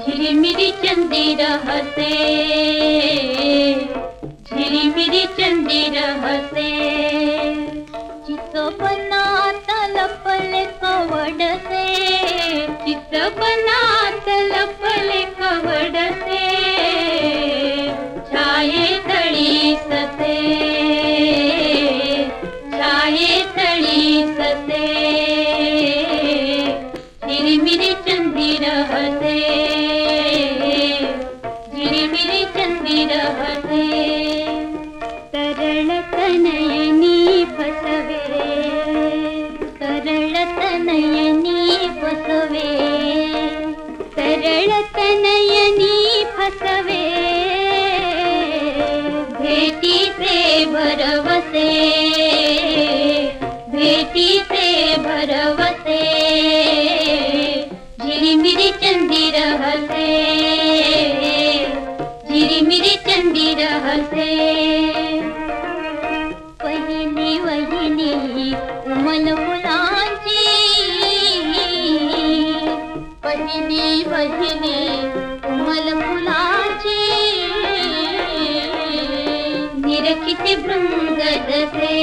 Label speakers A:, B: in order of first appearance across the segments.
A: झिरिमिरी चंदी रहते। झिरिमिरी चंदी रहते। चितपनात लपले कवडसे चितपनात तनयनी बसवे तनयनी बसवे फसवे भेटीचे भरवसे भरवसे झिरिमिरी चंदी रहते झिरिमिरी चंदी रहते निरखिती भृंग जसे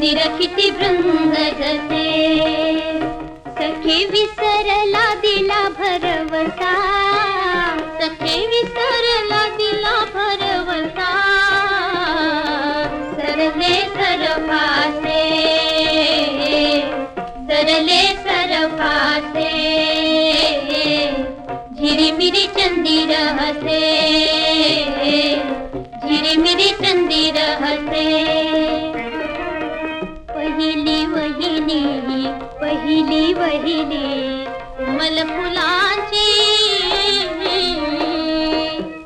A: निरखिती भृंग जसे सखे विसरला दिला भरवसा, सखे विसरला दिला भरवसा। सरले सरपासे सरले सरपासे झिरिमिरी चंदी रहते झिरिमिरी चंदी रहते पहिली वहिनी पहिली वहिनी उमल फुलांची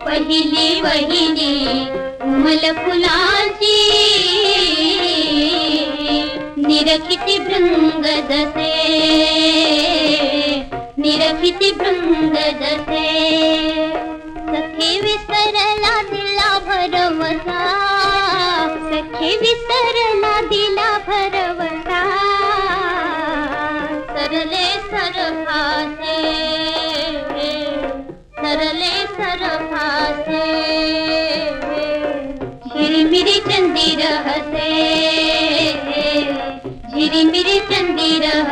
A: पहिली वहिनी उमल फुलांची निरखिती भृंग जसे निरखिती भृंग जसे विसरला दिला सरले सरफासे सरले सरफासे। झिरिमिरी चंदी रहसे झिरिमिरी चंदी चंदी रहते